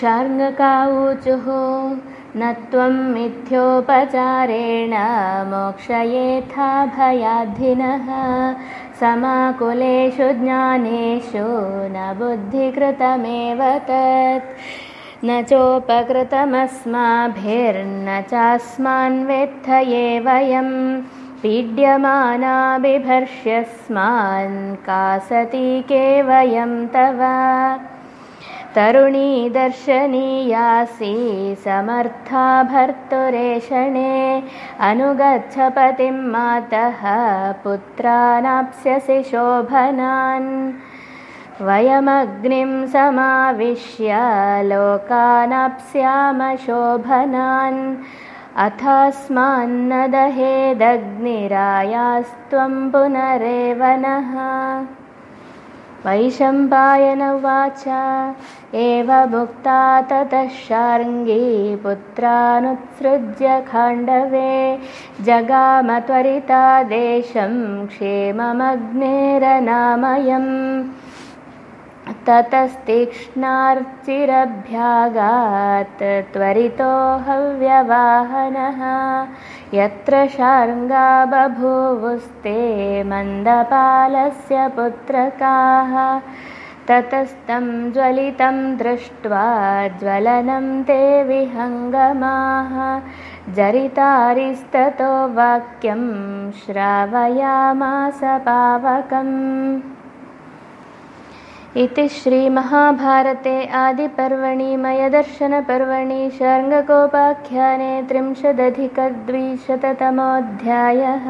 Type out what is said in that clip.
शार्ङ्गकाऊचुः न त्वं मिथ्योपचारेण मोक्षयेथा भयाद्धिनः। समाकुलेषु ज्ञानेषु न बुद्धिकृतमेव तत्। न चोपकृतमस्माभिर्न चास्मान्वेत्थये वयं पीड्यमाना बिभर्ष्यस्मान् का सती के वयं तव तरुणी दर्शनीयासि समर्था भर्तुरेषणे अनुगच्छ पतिं मातः पुत्रानाप्स्यसि शोभनान्। वयमग्निं समाविश्य लोकानाप्स्याम शोभनान्। अथास्मान्न दहेदग्निरायास्त्वं पुनरेव नः वैशम्पायन उवाच। एव भुक्ता ततः शार्ङ्गी पुत्रानुत्सृज्य खाण्डवे। जगाम त्वरिता देशं क्षेममग्नेरनामयम् ततस्तीक्ष्णार्चिरभ्यागात् त्वरितो हव्यवाहनः। यत्र शार्ङ्गा बभूवुस्ते मन्दपालस्य पुत्रकाः। ततस्तं ज्वलितं दृष्ट्वा ज्वलनं ते विहङ्गमाः। जरितारिस्ततो वाक्यं श्रावयामास पावकम् इति श्रीमहाभारते आदिपर्वणि मयदर्शनपर्वणि शार्ङ्गकोपाख्याने त्रिंशदधिकद्विशततमोऽध्यायः